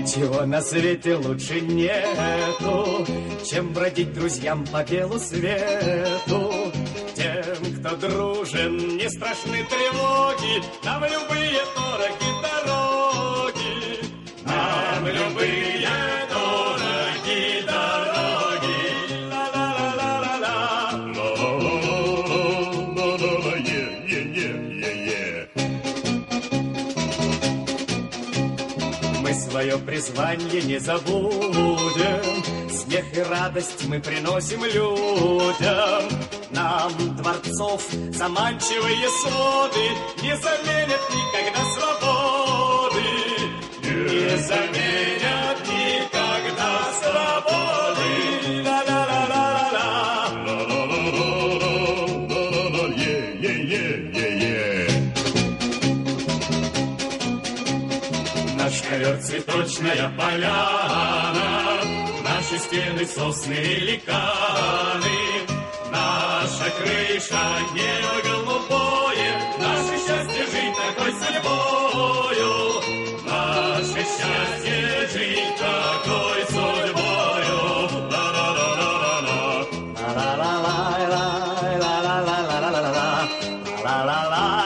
Ничего на свете лучше нету, чем бродить друзьям по белу свету. Тем, кто дружен, не страшны тревоги, нам любые дороги дороги. Нам любые Мы свое призвание не забудем, Смех и радость мы приносим людям. Нам дворцов заманчивые своды Не Ковер цветочная поляна, Наши стены сосны и ликаны, Наша крыша небо голубое, Наше счастье жить такой судьбою, Наше счастье жить такой судьбою. Ла-ла-ла-ла-ла-ла. Ла-ла-ла-ла-ла-ла-ла-ла-ла-ла. Ла-ла-ла.